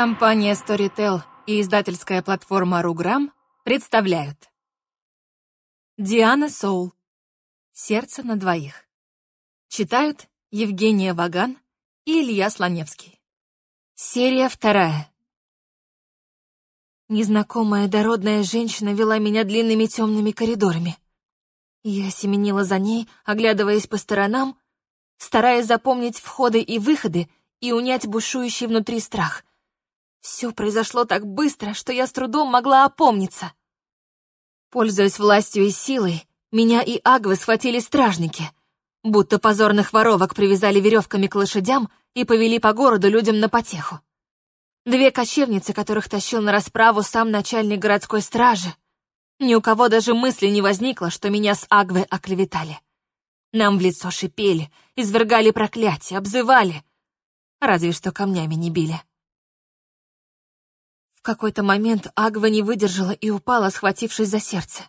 Компания Storytel и издательская платформа Руграм представляют. Диана Соул. «Сердце на двоих» Читают Евгения Ваган и Илья Слоневский. Серия вторая. Незнакомая дородная женщина вела меня длинными темными коридорами. Я семенила за ней, оглядываясь по сторонам, стараясь запомнить входы и выходы и унять бушующий внутри страх. Все произошло так быстро, что я с трудом могла опомниться. Пользуясь властью и силой, меня и Агвы схватили стражники, будто позорных воровок привязали веревками к лошадям и повели по городу людям на потеху. Две кочевницы, которых тащил на расправу сам начальник городской стражи. Ни у кого даже мысли не возникло, что меня с Агвы оклеветали. Нам в лицо шипели, извергали проклятия, обзывали. Разве что камнями не били. В какой-то момент Агва не выдержала и упала, схватившись за сердце.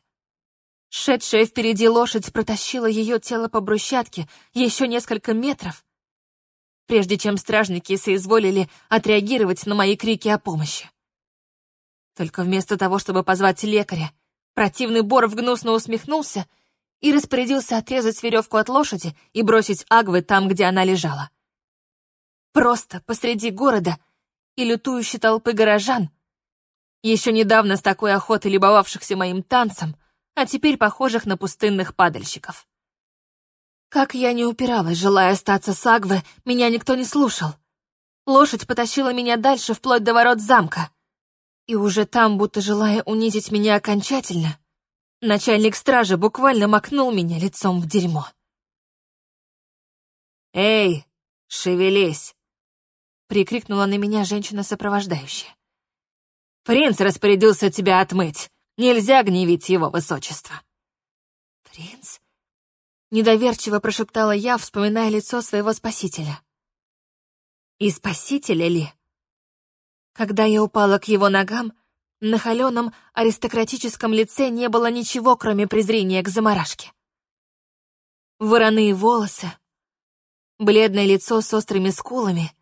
Шедшая впереди лошадь протащила ее тело по брусчатке еще несколько метров, прежде чем стражники соизволили отреагировать на мои крики о помощи. Только вместо того, чтобы позвать лекаря, противный Боров гнусно усмехнулся и распорядился отрезать веревку от лошади и бросить Агвы там, где она лежала. Просто посреди города и лютующей толпы горожан, еще недавно с такой охотой любовавшихся моим танцем, а теперь похожих на пустынных падальщиков. Как я не упиралась, желая остаться с Агвы, меня никто не слушал. Лошадь потащила меня дальше, вплоть до ворот замка. И уже там, будто желая унизить меня окончательно, начальник стражи буквально макнул меня лицом в дерьмо. «Эй, шевелись!» — прикрикнула на меня женщина-сопровождающая. Принц распорядился тебя отмыть. Нельзя гневить его высочество». «Принц?» — недоверчиво прошептала я, вспоминая лицо своего спасителя. «И спасителя ли?» Когда я упала к его ногам, на холеном аристократическом лице не было ничего, кроме презрения к заморашке. Вороные волосы, бледное лицо с острыми скулами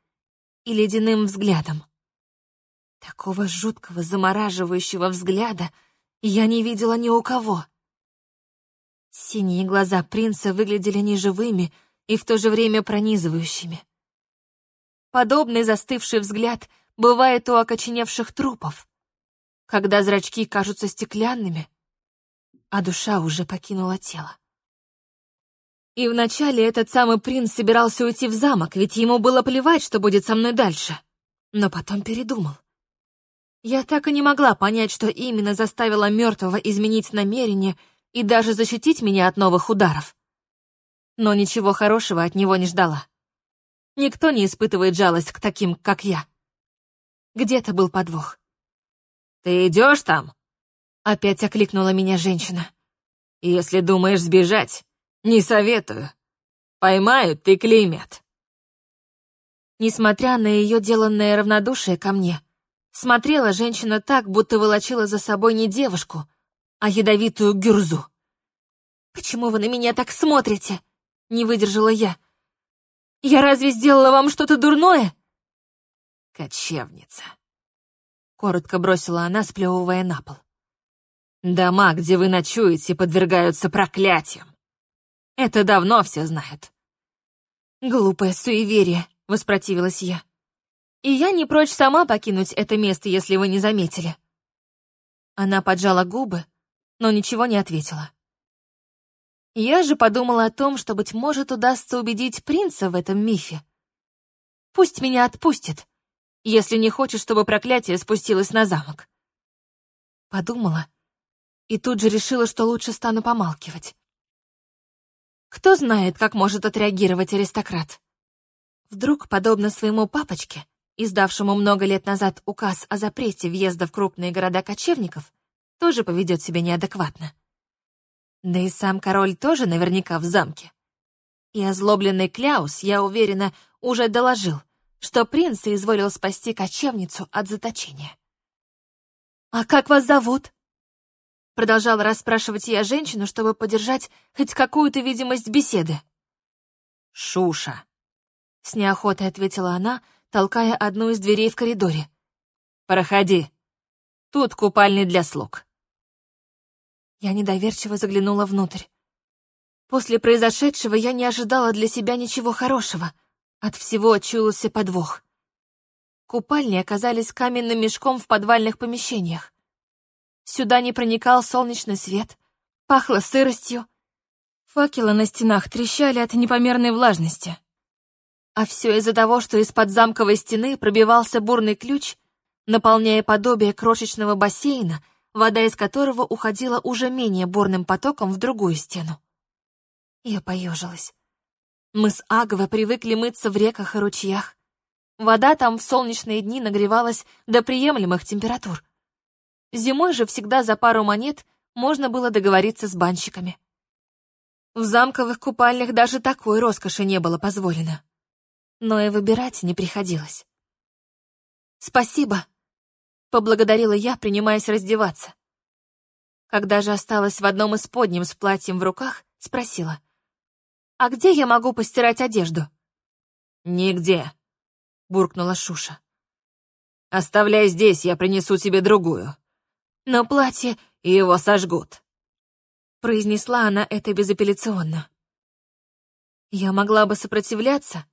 и ледяным взглядом. Такого жуткого, замораживающего взгляда я не видела ни у кого. Синие глаза принца выглядели неживыми и в то же время пронизывающими. Подобный застывший взгляд бывает у окоченевших трупов, когда зрачки кажутся стеклянными, а душа уже покинула тело. И вначале этот самый принц собирался уйти в замок, ведь ему было плевать, что будет со мной дальше. Но потом передумал. Я так и не могла понять, что именно заставило мертвого изменить намерение и даже защитить меня от новых ударов. Но ничего хорошего от него не ждала. Никто не испытывает жалость к таким, как я. Где-то был подвох. «Ты идешь там?» Опять окликнула меня женщина. «Если думаешь сбежать, не советую. Поймают, ты клеймят». Несмотря на ее деланное равнодушие ко мне, Смотрела женщина так, будто волочила за собой не девушку, а ядовитую гюрзу. «Почему вы на меня так смотрите?» — не выдержала я. «Я разве сделала вам что-то дурное?» «Кочевница», — коротко бросила она, сплевывая на пол. «Дома, где вы ночуете, подвергаются проклятиям. Это давно все знают». «Глупое суеверие», — воспротивилась я. И я не прочь сама покинуть это место, если вы не заметили. Она поджала губы, но ничего не ответила. Я же подумала о том, что, быть может, удастся убедить принца в этом мифе. Пусть меня отпустит, если не хочет, чтобы проклятие спустилось на замок. Подумала и тут же решила, что лучше стану помалкивать. Кто знает, как может отреагировать аристократ? Вдруг, подобно своему папочке, издавшему много лет назад указ о запрете въезда в крупные города кочевников, тоже поведет себя неадекватно. Да и сам король тоже наверняка в замке. И озлобленный Кляус, я уверена, уже доложил, что принц изволил спасти кочевницу от заточения. «А как вас зовут?» Продолжала расспрашивать я женщину, чтобы поддержать хоть какую-то видимость беседы. «Шуша», — с неохотой ответила она, толкая одну из дверей в коридоре. «Проходи. Тут купальни для слуг». Я недоверчиво заглянула внутрь. После произошедшего я не ожидала для себя ничего хорошего. От всего чулся подвох. Купальни оказались каменным мешком в подвальных помещениях. Сюда не проникал солнечный свет, пахло сыростью. Факелы на стенах трещали от непомерной влажности. А все из-за того, что из-под замковой стены пробивался бурный ключ, наполняя подобие крошечного бассейна, вода из которого уходила уже менее бурным потоком в другую стену. Я поежилась. Мы с Агвой привыкли мыться в реках и ручьях. Вода там в солнечные дни нагревалась до приемлемых температур. Зимой же всегда за пару монет можно было договориться с банщиками. В замковых купальнях даже такой роскоши не было позволено. Но и выбирать не приходилось. «Спасибо», — поблагодарила я, принимаясь раздеваться. Когда же осталась в одном из подним с платьем в руках, спросила. «А где я могу постирать одежду?» «Нигде», — буркнула Шуша. «Оставляй здесь, я принесу тебе другую». «Но платье...» «Его сожгут», — произнесла она это безапелляционно. Я могла бы сопротивляться,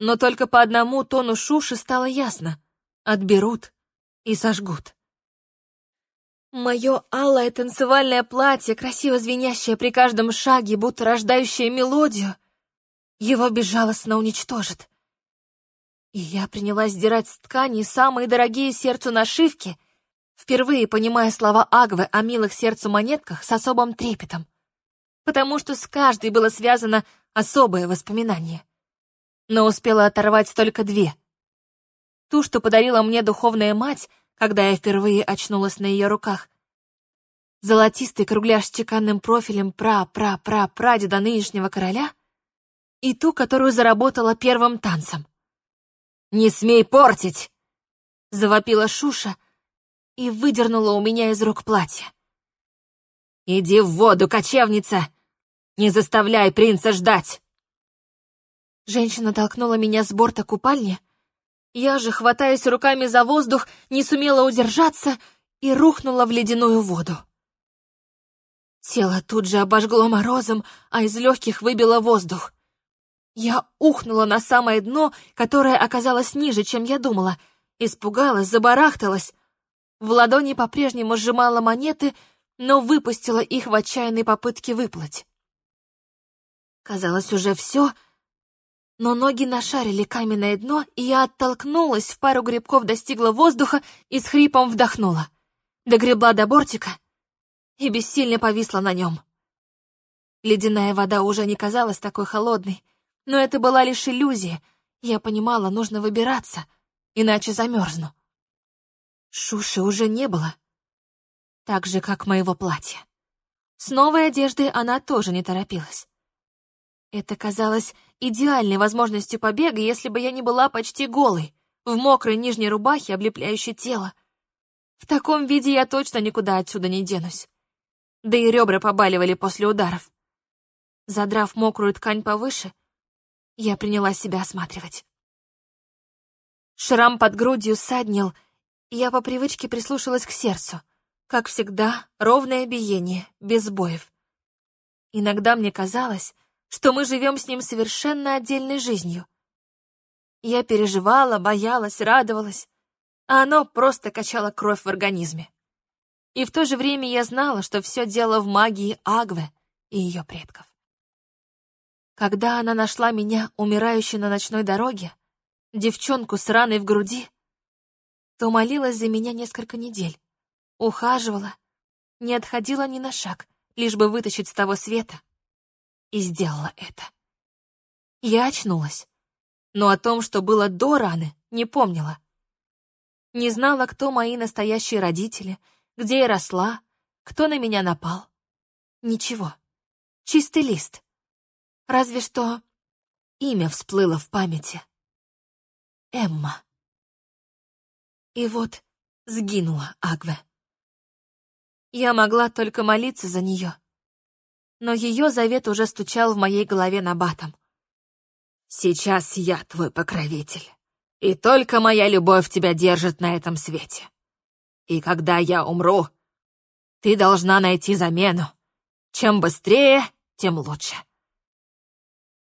но только по одному тону Шуши стало ясно. Отберут и сожгут. Мое алое танцевальное платье, красиво звенящее при каждом шаге, будто рождающее мелодию, его безжалостно уничтожит. И я принялась сдирать с ткани самые дорогие сердцу нашивки, впервые понимая слова Агвы о милых сердцу монетках с особым трепетом, потому что с каждой было связано особое воспоминание. Но успела оторвать только две. Ту, что подарила мне духовная мать, когда я впервые очнулась на ее руках. Золотистый кругляш с чеканным профилем пра-пра-пра-прадеда нынешнего короля и ту, которую заработала первым танцем. «Не смей портить!» — завопила Шуша и выдернула у меня из рук платье. «Иди в воду, кочевница! Не заставляй принца ждать!» Женщина толкнула меня с борта купальни, я же, хватаясь руками за воздух, не сумела удержаться и рухнула в ледяную воду. Тело тут же обожгло морозом, а из легких выбило воздух. Я ухнула на самое дно, которое оказалось ниже, чем я думала. Испугалась, забарахталась. В ладони по-прежнему сжимала монеты, но выпустила их в отчаянной попытке выплыть. Казалось, уже все — но ноги нашарили каменное дно, и я оттолкнулась, в пару грибков достигла воздуха и с хрипом вдохнула. Догребла до бортика и бессильно повисла на нем. Ледяная вода уже не казалась такой холодной, но это была лишь иллюзия. Я понимала, нужно выбираться, иначе замерзну. Шуши уже не было, так же, как моего платья. С новой одеждой она тоже не торопилась. Это казалось идеальной возможностью побега, если бы я не была почти голой, в мокрой нижней рубахе, облепляющей тело. В таком виде я точно никуда отсюда не денусь. Да и ребра побаливали после ударов. Задрав мокрую ткань повыше, я приняла себя осматривать. Шрам под грудью саднил, и я по привычке прислушалась к сердцу. Как всегда, ровное биение, без боев. Иногда мне казалось, что мы живем с ним совершенно отдельной жизнью. Я переживала, боялась, радовалась, а оно просто качало кровь в организме. И в то же время я знала, что все дело в магии Агвы и ее предков. Когда она нашла меня, умирающей на ночной дороге, девчонку с раной в груди, то молилась за меня несколько недель, ухаживала, не отходила ни на шаг, лишь бы вытащить с того света, и сделала это. Я очнулась, но о том, что было до раны, не помнила. Не знала, кто мои настоящие родители, где я росла, кто на меня напал. Ничего. Чистый лист. Разве что имя всплыло в памяти. Эмма. И вот сгинула Агве. Я могла только молиться за нее, но ее завет уже стучал в моей голове набатом. «Сейчас я твой покровитель. И только моя любовь тебя держит на этом свете. И когда я умру, ты должна найти замену. Чем быстрее, тем лучше.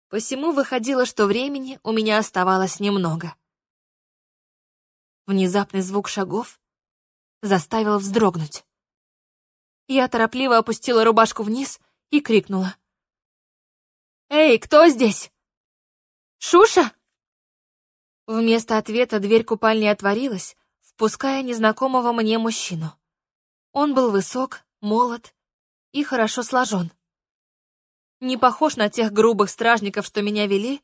Посему выходило, что времени у меня оставалось немного. Внезапный звук шагов заставил вздрогнуть. Я торопливо опустила рубашку вниз и крикнула. «Эй, кто здесь? Шуша?» Вместо ответа дверь купальни отворилась, впуская незнакомого мне мужчину. Он был высок, молод и хорошо сложен. Не похож на тех грубых стражников, что меня вели,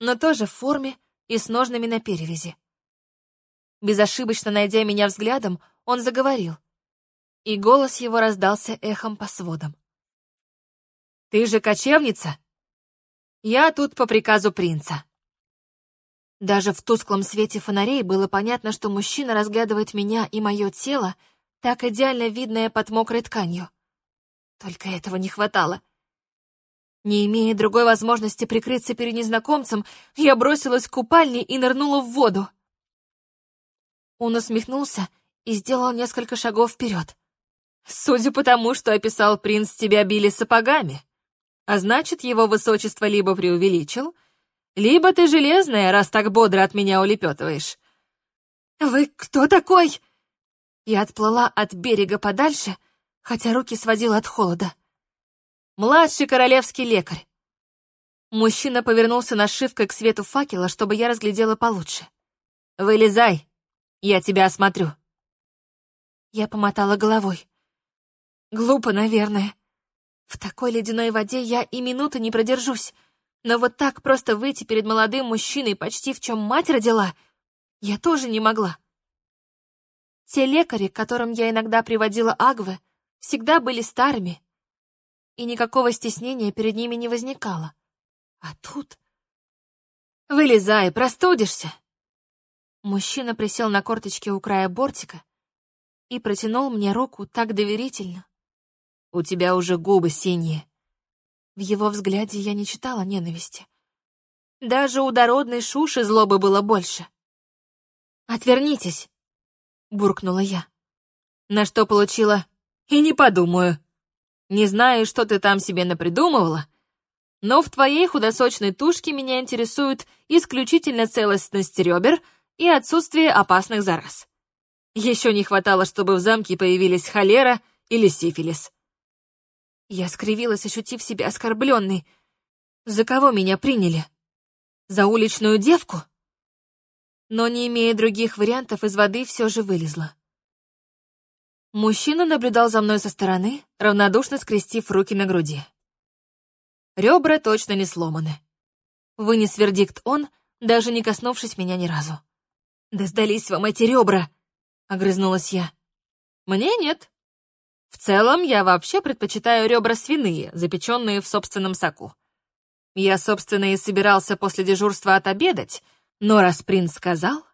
но тоже в форме и с ножными на перевязи. Безошибочно найдя меня взглядом, он заговорил, и голос его раздался эхом по сводам. «Ты же кочевница? Я тут по приказу принца». Даже в тусклом свете фонарей было понятно, что мужчина разглядывает меня и мое тело, так идеально видное под мокрой тканью. Только этого не хватало — не имея другой возможности прикрыться перед незнакомцем, я бросилась в купальни и нырнула в воду. Он усмехнулся и сделал несколько шагов вперед. «Судя по тому, что описал принц, тебя били сапогами. А значит, его высочество либо преувеличил, либо ты железная, раз так бодро от меня улепетываешь». «Вы кто такой?» Я отплыла от берега подальше, хотя руки сводила от холода. Младший королевский лекарь. Мужчина повернулся нашивкой к свету факела, чтобы я разглядела получше. «Вылезай, я тебя осмотрю». Я помотала головой. Глупо, наверное. В такой ледяной воде я и минуты не продержусь. Но вот так просто выйти перед молодым мужчиной, почти в чем мать родила, я тоже не могла. Те лекари, к которым я иногда приводила Агвы, всегда были старыми, и никакого стеснения перед ними не возникало. А тут... «Вылезай, простудишься!» Мужчина присел на корточки у края бортика и протянул мне руку так доверительно. «У тебя уже губы синие». В его взгляде я не читала ненависти. Даже у дородной Шуши злобы было больше. «Отвернитесь!» — буркнула я. На что получила «и не подумаю». Не знаю, что ты там себе напридумывала, но в твоей худосочной тушке меня интересует исключительно целостность ребер и отсутствие опасных зараз. Еще не хватало, чтобы в замке появились холера или сифилис. Я скривилась, ощутив себя оскорбленной. За кого меня приняли? За уличную девку? Но, не имея других вариантов, из воды все же вылезла. Мужчина наблюдал за мной со стороны, равнодушно скрестив руки на груди. Ребра точно не сломаны. Вынес вердикт он, даже не коснувшись меня ни разу. «Да сдались вам эти ребра!» — огрызнулась я. «Мне нет. В целом, я вообще предпочитаю ребра свиные, запеченные в собственном соку. Я, собственно, и собирался после дежурства отобедать, но раз принц сказал,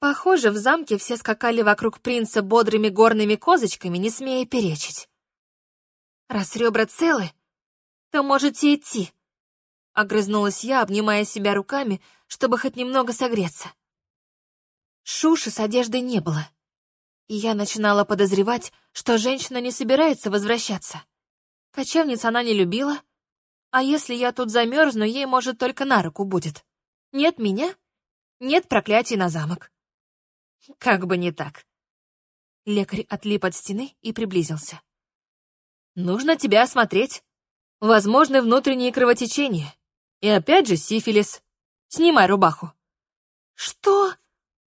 Похоже, в замке все скакали вокруг принца бодрыми горными козочками, не смея перечить. «Раз ребра целы, то можете идти», — огрызнулась я, обнимая себя руками, чтобы хоть немного согреться. Шуши с одеждой не было, и я начинала подозревать, что женщина не собирается возвращаться. Кочевниц она не любила, а если я тут замерзну, ей, может, только на руку будет. Нет меня, нет проклятий на замок. Как бы не так. Лекарь отлип от стены и приблизился. Нужно тебя осмотреть. Возможны внутренние кровотечения. И опять же сифилис. Снимай рубаху. Что?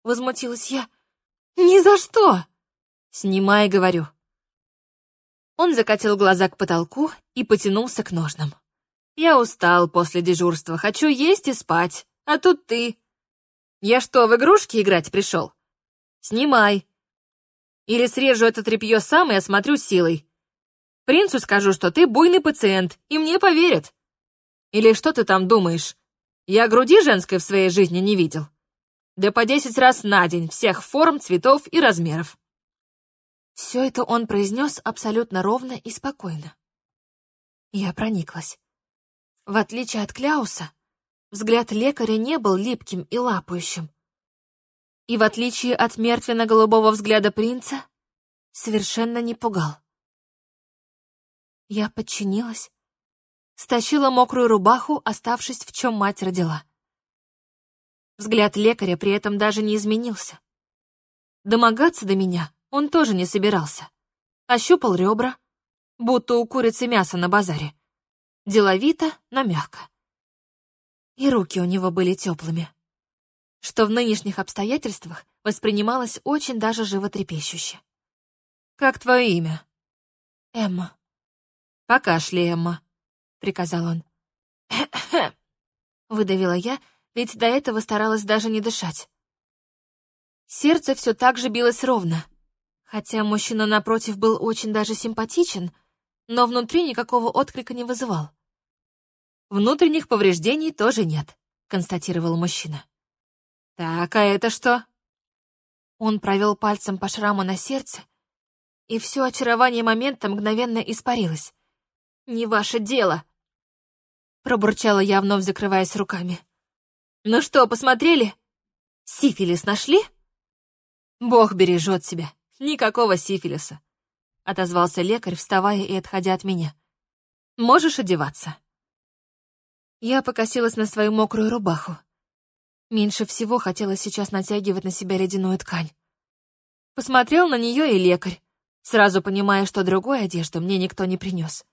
Возмутилась я. Ни за что! Снимай, говорю. Он закатил глаза к потолку и потянулся к ножнам. Я устал после дежурства, хочу есть и спать, а тут ты. Я что, в игрушки играть пришел? Снимай. Или срежу это тряпье сам и осмотрю силой. Принцу скажу, что ты буйный пациент, и мне поверят. Или что ты там думаешь? Я груди женской в своей жизни не видел. Да по десять раз на день, всех форм, цветов и размеров. Все это он произнес абсолютно ровно и спокойно. Я прониклась. В отличие от Кляуса, взгляд лекаря не был липким и лапающим. и, в отличие от мертвенно-голубого взгляда принца, совершенно не пугал. Я подчинилась, стащила мокрую рубаху, оставшись в чем мать родила. Взгляд лекаря при этом даже не изменился. Домогаться до меня он тоже не собирался. Ощупал ребра, будто у курицы мясо на базаре. Деловито, но мягко. И руки у него были теплыми, что в нынешних обстоятельствах воспринималось очень даже животрепещуще. «Как твое имя?» «Эмма». «Покашляй, Эмма», — приказал он. выдавила я, ведь до этого старалась даже не дышать. Сердце все так же билось ровно, хотя мужчина напротив был очень даже симпатичен, но внутри никакого отклика не вызывал. «Внутренних повреждений тоже нет», — констатировал мужчина. «Так, а это что?» Он провел пальцем по шраму на сердце, и все очарование момента мгновенно испарилось. «Не ваше дело!» Пробурчала я, вновь закрываясь руками. «Ну что, посмотрели? Сифилис нашли?» «Бог бережет себя. Никакого сифилиса», — отозвался лекарь, вставая и отходя от меня. «Можешь одеваться». Я покосилась на свою мокрую рубаху. Меньше всего хотелось сейчас натягивать на себя ледяную ткань. Посмотрел на нее и лекарь, сразу понимая, что другой одежды мне никто не принес.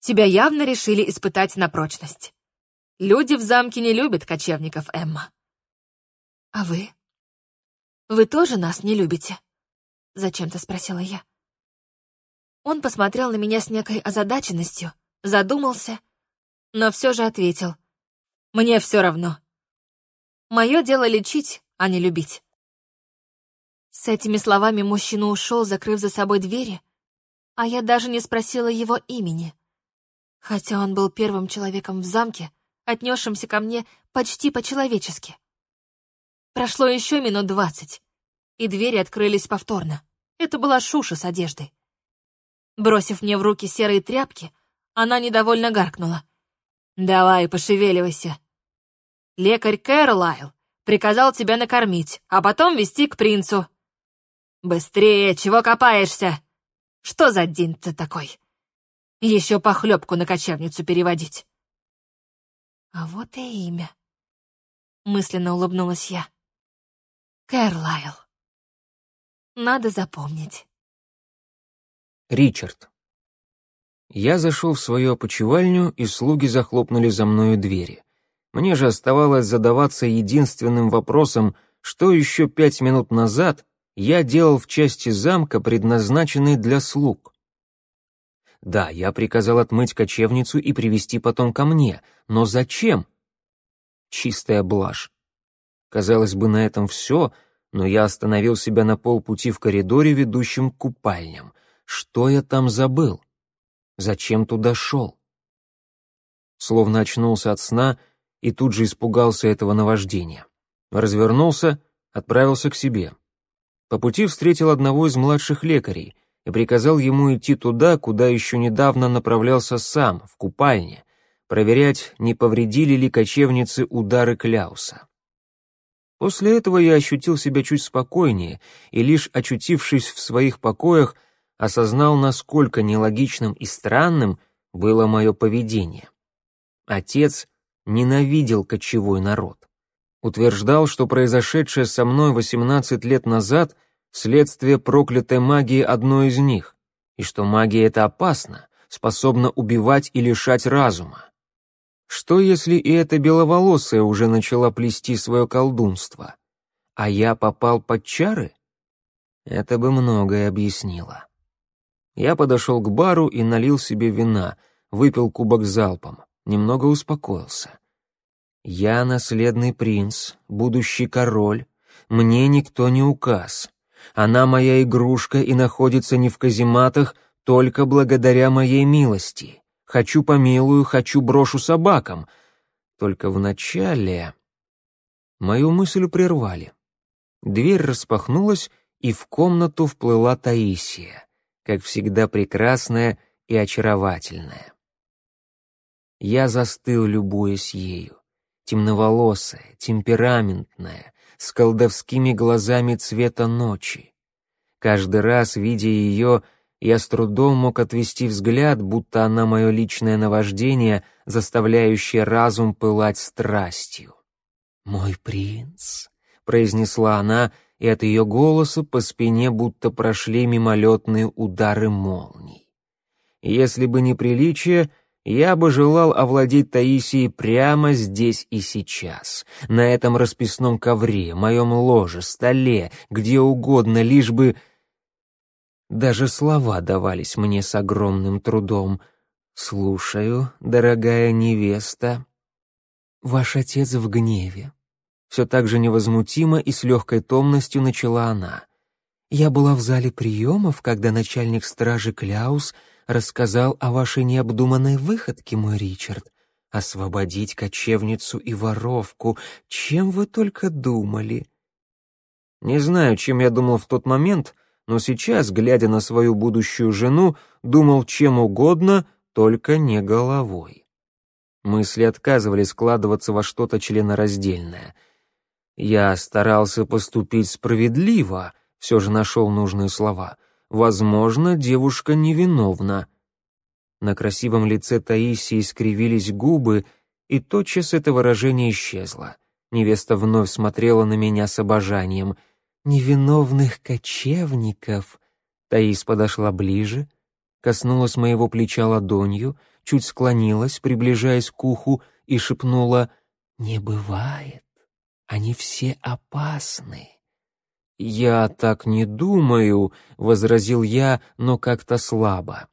Тебя явно решили испытать на прочность. Люди в замке не любят кочевников, Эмма. А вы? Вы тоже нас не любите? Зачем-то спросила я. Он посмотрел на меня с некой озадаченностью, задумался но все же ответил. «Мне все равно. Мое дело лечить, а не любить». С этими словами мужчина ушел, закрыв за собой двери, а я даже не спросила его имени. Хотя он был первым человеком в замке, отнесшимся ко мне почти по-человечески. Прошло еще минут двадцать, и двери открылись повторно. Это была Шуша с одеждой. Бросив мне в руки серые тряпки, она недовольно гаркнула. «Давай, пошевеливайся. Лекарь Кэрлайл приказал тебя накормить, а потом вести к принцу. Быстрее, чего копаешься? Что за день ты такой? Еще похлебку на кочевницу переводить». А вот и имя. Мысленно улыбнулась я. Кэрлайл. Надо запомнить. Ричард. Я зашел в свою опочивальню, и слуги захлопнули за мною двери. Мне же оставалось задаваться единственным вопросом, что еще пять минут назад я делал в части замка, предназначенной для слуг. Да, я приказал отмыть кочевницу и привести потом ко мне, но зачем? Чистая блажь. Казалось бы, на этом все, но я остановил себя на полпути в коридоре, ведущем к купальням. Что я там забыл? Зачем туда шел? Словно очнулся от сна и тут же испугался этого наваждения. Развернулся, отправился к себе. По пути встретил одного из младших лекарей и приказал ему идти туда, куда еще недавно направлялся сам, в купальне, проверять, не повредили ли кочевницы удары Кляуса. После этого я ощутил себя чуть спокойнее и, лишь очутившись в своих покоях, осознал, насколько нелогичным и странным было мое поведение. Отец ненавидел кочевой народ. Утверждал, что произошедшее со мной 18 лет назад — следствие проклятой магии одной из них, и что магия это опасна, способна убивать и лишать разума. Что если и эта беловолосая уже начала плести свое колдунство, а я попал под чары? Это бы многое объяснило. Я подошел к бару и налил себе вина, выпил кубок залпом, немного успокоился. Я наследный принц, будущий король, мне никто не указ. Она моя игрушка и находится не в казематах только благодаря моей милости. Хочу помилую, хочу брошу собакам. Только вначале... Мою мысль прервали. Дверь распахнулась, и в комнату вплыла Таисия как всегда прекрасная и очаровательная. Я застыл, любуясь ею. Темноволосая, темпераментная, с колдовскими глазами цвета ночи. Каждый раз, видя ее, я с трудом мог отвести взгляд, будто она мое личное наваждение, заставляющее разум пылать страстью. «Мой принц», — произнесла она, и от ее голоса по спине будто прошли мимолетные удары молний. Если бы не приличие, я бы желал овладеть Таисией прямо здесь и сейчас, на этом расписном ковре, моем ложе, столе, где угодно, лишь бы... Даже слова давались мне с огромным трудом. «Слушаю, дорогая невеста». «Ваш отец в гневе». Все так же невозмутимо и с легкой томностью начала она. «Я была в зале приемов, когда начальник стражи Кляус рассказал о вашей необдуманной выходке, мой Ричард. Освободить кочевницу и воровку. Чем вы только думали?» Не знаю, чем я думал в тот момент, но сейчас, глядя на свою будущую жену, думал чем угодно, только не головой. Мысли отказывались складываться во что-то членораздельное. Я старался поступить справедливо, все же нашел нужные слова — Возможно, девушка невиновна. На красивом лице Таисии искривились губы, и тотчас это выражение исчезло. Невеста вновь смотрела на меня с обожанием. «Невиновных кочевников!» Таис подошла ближе, коснулась моего плеча ладонью, чуть склонилась, приближаясь к уху, и шепнула «Не бывает, они все опасны». «Я так не думаю», — возразил я, но как-то слабо.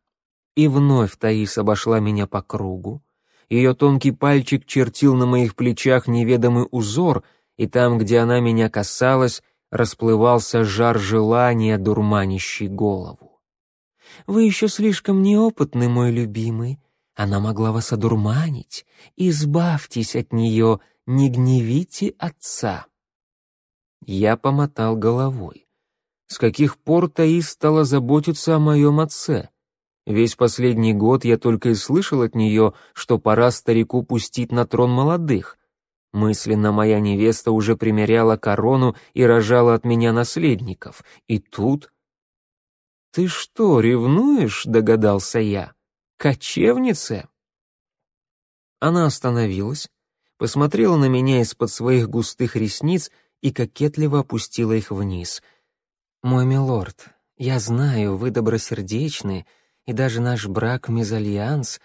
И вновь Таис обошла меня по кругу. Ее тонкий пальчик чертил на моих плечах неведомый узор, и там, где она меня касалась, расплывался жар желания, дурманящий голову. «Вы еще слишком неопытны, мой любимый. Она могла вас одурманить. Избавьтесь от нее, не гневите отца». Я помотал головой. С каких пор Таис стала заботиться о моем отце? Весь последний год я только и слышал от нее, что пора старику пустить на трон молодых. Мысленно моя невеста уже примеряла корону и рожала от меня наследников. И тут... «Ты что, ревнуешь?» — догадался я. «Кочевница?» Она остановилась, посмотрела на меня из-под своих густых ресниц и кокетливо опустила их вниз. «Мой милорд, я знаю, вы добросердечны, и даже наш брак мезальянс,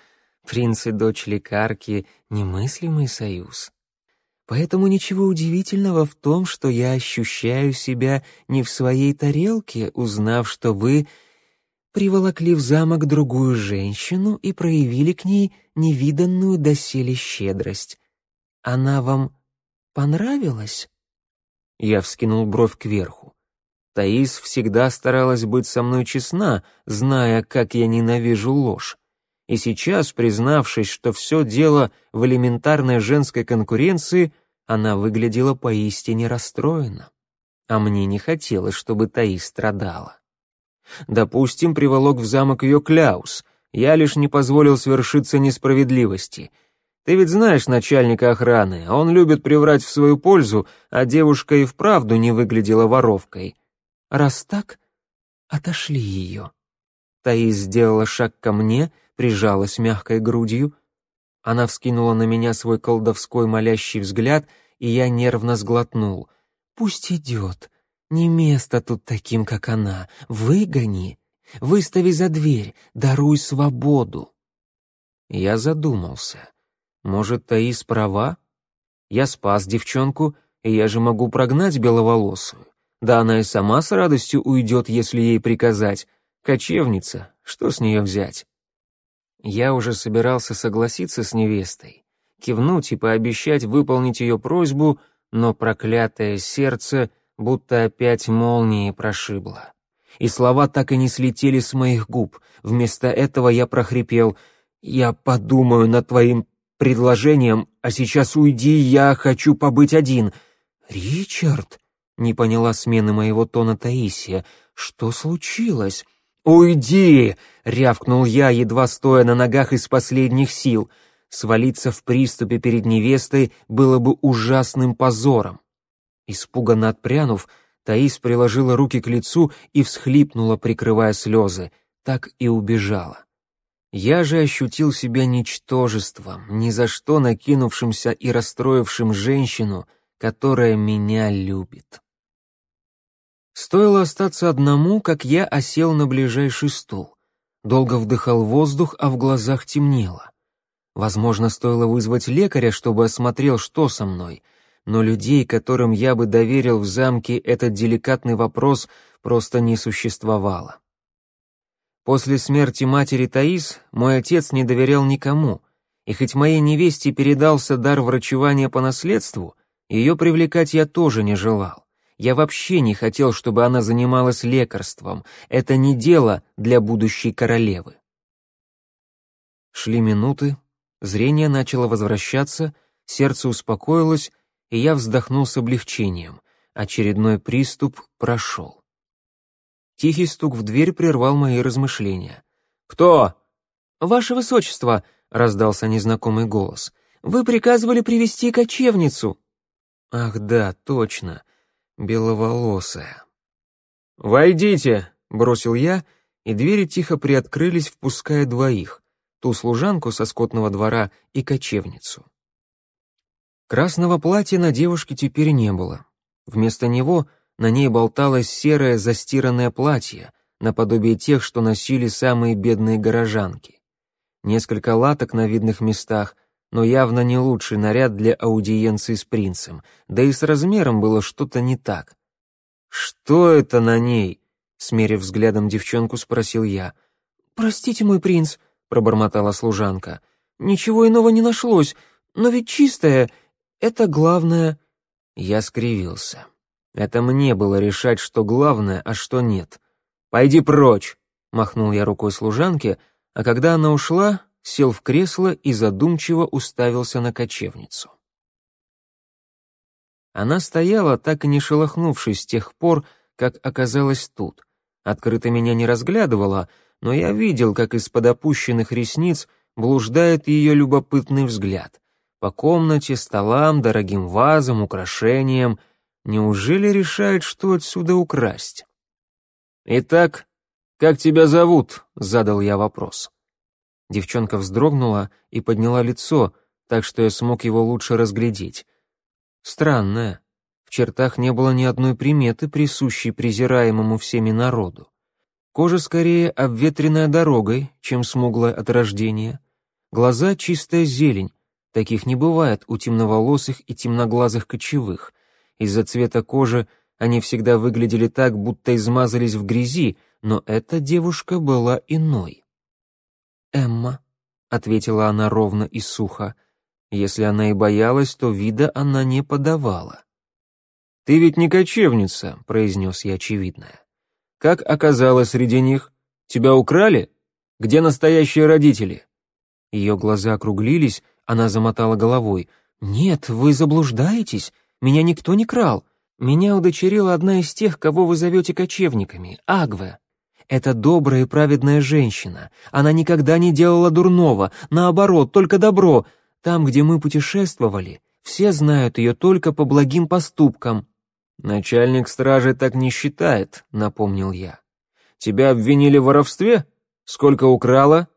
принц и дочь лекарки — немыслимый союз. Поэтому ничего удивительного в том, что я ощущаю себя не в своей тарелке, узнав, что вы приволокли в замок другую женщину и проявили к ней невиданную доселе щедрость. Она вам понравилась?» Я вскинул бровь кверху. Таис всегда старалась быть со мной честна, зная, как я ненавижу ложь. И сейчас, признавшись, что все дело в элементарной женской конкуренции, она выглядела поистине расстроена. А мне не хотелось, чтобы Таис страдала. Допустим, приволок в замок ее Кляус. Я лишь не позволил свершиться несправедливости — ты ведь знаешь начальника охраны, он любит приврать в свою пользу, а девушка и вправду не выглядела воровкой. Раз так, отошли ее. Таис сделала шаг ко мне, прижалась мягкой грудью. Она вскинула на меня свой колдовской молящий взгляд, и я нервно сглотнул. «Пусть идет. Не место тут таким, как она. Выгони. Выстави за дверь. Даруй свободу». Я задумался. Может, Таис права? Я спас девчонку, и я же могу прогнать беловолосую. Да она и сама с радостью уйдет, если ей приказать. Кочевница, что с нее взять? Я уже собирался согласиться с невестой, кивнуть и пообещать выполнить ее просьбу, но проклятое сердце будто опять молнией прошибло. И слова так и не слетели с моих губ. Вместо этого я прохрипел «Я подумаю над твоим предложением, а сейчас уйди, я хочу побыть один». «Ричард?» — не поняла смены моего тона Таисия. «Что случилось?» «Уйди!» — рявкнул я, едва стоя на ногах из последних сил. Свалиться в приступе перед невестой было бы ужасным позором. Испуганно отпрянув, Таис приложила руки к лицу и всхлипнула, прикрывая слезы. Так и убежала. Я же ощутил себя ничтожеством, ни за что накинувшимся и расстроившим женщину, которая меня любит. Стоило остаться одному, как я осел на ближайший стул. Долго вдыхал воздух, а в глазах темнело. Возможно, стоило вызвать лекаря, чтобы осмотрел, что со мной, но людей, которым я бы доверил в замке этот деликатный вопрос, просто не существовало. После смерти матери Таис мой отец не доверял никому, и хоть моей невесте передался дар врачевания по наследству, ее привлекать я тоже не желал. Я вообще не хотел, чтобы она занималась лекарством. Это не дело для будущей королевы. Шли минуты, зрение начало возвращаться, сердце успокоилось, и я вздохнул с облегчением. Очередной приступ прошел. Тихий стук в дверь прервал мои размышления. «Кто?» «Ваше высочество», — раздался незнакомый голос. «Вы приказывали привести кочевницу». «Ах да, точно, беловолосая». «Войдите», — бросил я, и двери тихо приоткрылись, впуская двоих, ту служанку со скотного двора и кочевницу. Красного платья на девушке теперь не было. Вместо него на ней болталось серое застиранное платье, наподобие тех, что носили самые бедные горожанки. Несколько латок на видных местах, но явно не лучший наряд для аудиенции с принцем, да и с размером было что-то не так. «Что это на ней?» — смерив взглядом девчонку, спросил я. «Простите, мой принц», — пробормотала служанка. «Ничего иного не нашлось, но ведь чистая, это главное...» Я скривился. Это мне было решать, что главное, а что нет. «Пойди прочь!» — махнул я рукой служанке, а когда она ушла, сел в кресло и задумчиво уставился на кочевницу. Она стояла, так и не шелохнувшись с тех пор, как оказалась тут. Открыто меня не разглядывала, но я видел, как из-под опущенных ресниц блуждает ее любопытный взгляд. По комнате, столам, дорогим вазам, украшениям. Неужели решает, что отсюда украсть? «Итак, как тебя зовут?» — задал я вопрос. Девчонка вздрогнула и подняла лицо, так что я смог его лучше разглядеть. Странное. В чертах не было ни одной приметы, присущей презираемому всеми народу. Кожа скорее обветренная дорогой, чем смуглая от рождения. Глаза — чистая зелень, таких не бывает у темноволосых и темноглазых кочевых. Из-за цвета кожи они всегда выглядели так, будто измазались в грязи, но эта девушка была иной. «Эмма», — ответила она ровно и сухо. Если она и боялась, то вида она не подавала. «Ты ведь не кочевница», — произнес я очевидное. «Как оказалось среди них? Тебя украли? Где настоящие родители?» Ее глаза округлились, она замотала головой. «Нет, вы заблуждаетесь. Меня никто не крал. Меня удочерила одна из тех, кого вы зовете кочевниками, Агве. Это добрая и праведная женщина. Она никогда не делала дурного, наоборот, только добро. Там, где мы путешествовали, все знают ее только по благим поступкам». «Начальник стражи так не считает», — напомнил я. «Тебя обвинили в воровстве? Сколько украла?»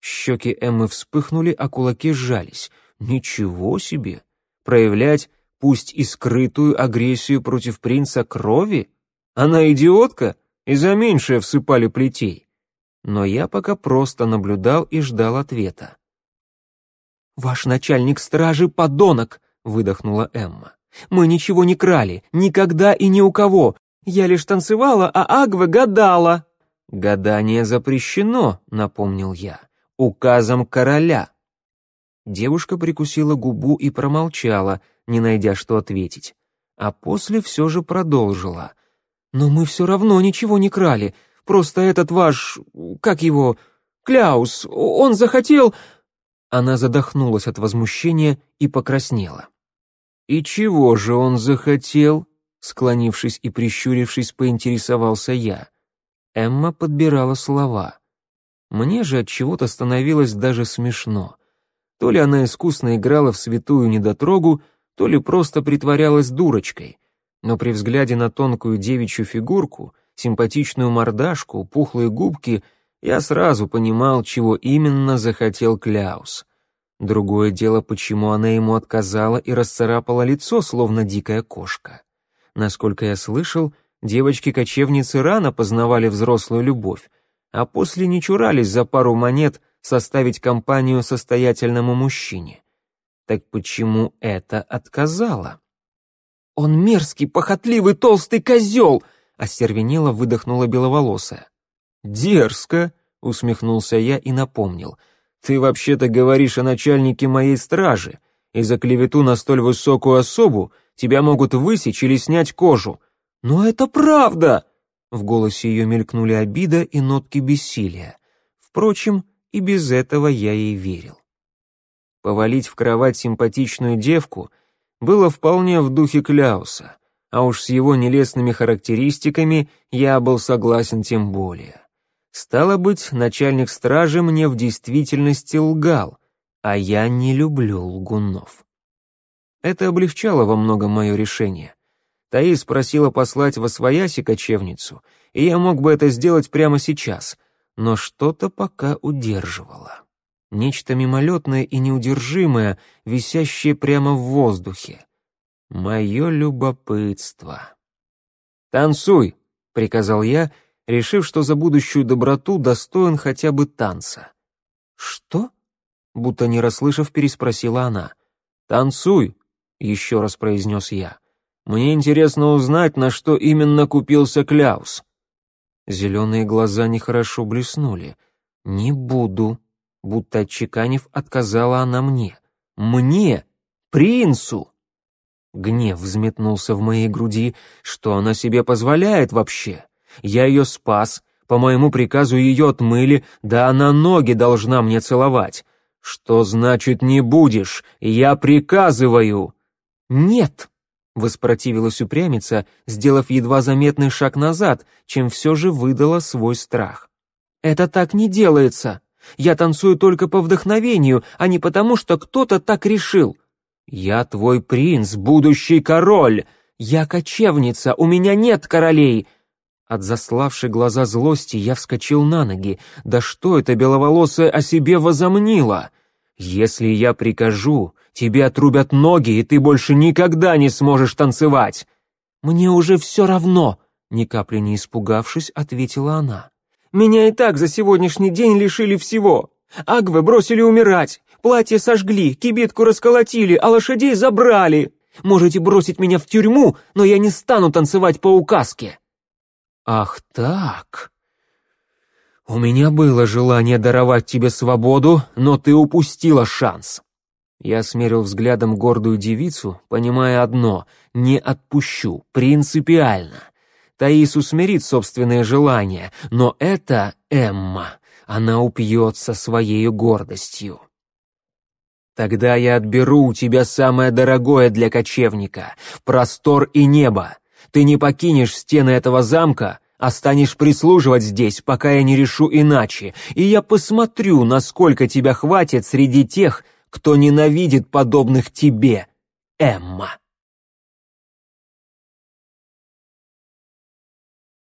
Щеки Эммы вспыхнули, а кулаки сжались. «Ничего себе! Проявлять, пусть и скрытую, агрессию против принца крови? Она идиотка?» и за меньшее всыпали плетей. Но я пока просто наблюдал и ждал ответа. «Ваш начальник стражи — подонок!» — выдохнула Эмма. «Мы ничего не крали, никогда и ни у кого. Я лишь танцевала, а Агва гадала». «Гадание запрещено», — напомнил я, — «указом короля». Девушка прикусила губу и промолчала, не найдя что ответить. А после все же продолжила — «Но мы все равно ничего не крали. Просто этот ваш... как его... Кляус, он захотел...» Она задохнулась от возмущения и покраснела. «И чего же он захотел?» Склонившись и прищурившись, поинтересовался я. Эмма подбирала слова. Мне же от чего-то становилось даже смешно. То ли она искусно играла в святую недотрогу, то ли просто притворялась дурочкой. Но при взгляде на тонкую девичью фигурку, симпатичную мордашку, пухлые губки, я сразу понимал, чего именно захотел Кляус. Другое дело, почему она ему отказала и расцарапала лицо, словно дикая кошка. Насколько я слышал, девочки-кочевницы рано познавали взрослую любовь, а после не чурались за пару монет составить компанию состоятельному мужчине. Так почему это отказала? «Он мерзкий, похотливый, толстый козел!» — остервенело выдохнула беловолосая. «Дерзко!» — усмехнулся я и напомнил. «Ты вообще-то говоришь о начальнике моей стражи, и за клевету на столь высокую особу тебя могут высечь или снять кожу». «Но это правда!» В голосе ее мелькнули обида и нотки бессилия. Впрочем, и без этого я ей верил. Повалить в кровать симпатичную девку было вполне в духе Кляуса, а уж с его нелестными характеристиками я был согласен тем более. Стало быть, начальник стражи мне в действительности лгал, а я не люблю лгунов. Это облегчало во многом мое решение. Таис просила послать во свояси кочевницу, и я мог бы это сделать прямо сейчас, но что-то пока удерживало. Нечто мимолетное и неудержимое, висящее прямо в воздухе. Мое любопытство. «Танцуй!» — приказал я, решив, что за будущую доброту достоин хотя бы танца. «Что?» — будто не расслышав, переспросила она. «Танцуй!» — еще раз произнес я. «Мне интересно узнать, на что именно купился Кляус». Зеленые глаза нехорошо блеснули. «Не буду», — будто отчеканив, отказала она мне. «Мне! Принцу!» Гнев взметнулся в моей груди. Что она себе позволяет вообще? Я ее спас, по моему приказу ее отмыли, да она ноги должна мне целовать. Что значит «не будешь»? Я приказываю!» «Нет!» — воспротивилась упрямица, сделав едва заметный шаг назад, чем все же выдала свой страх. «Это так не делается. Я танцую только по вдохновению, а не потому, что кто-то так решил. Я твой принц, будущий король. Я кочевница, у меня нет королей. От заславшей глаза злости я вскочил на ноги. Да что это беловолосая о себе возомнила? Если я прикажу, тебе отрубят ноги, и ты больше никогда не сможешь танцевать. Мне уже все равно, ни капли не испугавшись, ответила она. Меня и так за сегодняшний день лишили всего. Агвы бросили умирать, платье сожгли, кибитку расколотили, а лошадей забрали. Можете бросить меня в тюрьму, но я не стану танцевать по указке. «Ах так!» «У меня было желание даровать тебе свободу, но ты упустила шанс». Я смерил взглядом гордую девицу, понимая одно — не отпущу, принципиально. Таис усмирит собственные желания, но это Эмма, она упьется своей гордостью. Тогда я отберу у тебя самое дорогое для кочевника — простор и небо. Ты не покинешь стены этого замка, а станешь прислуживать здесь, пока я не решу иначе, и я посмотрю, насколько тебя хватит среди тех, кто ненавидит подобных тебе, Эмма.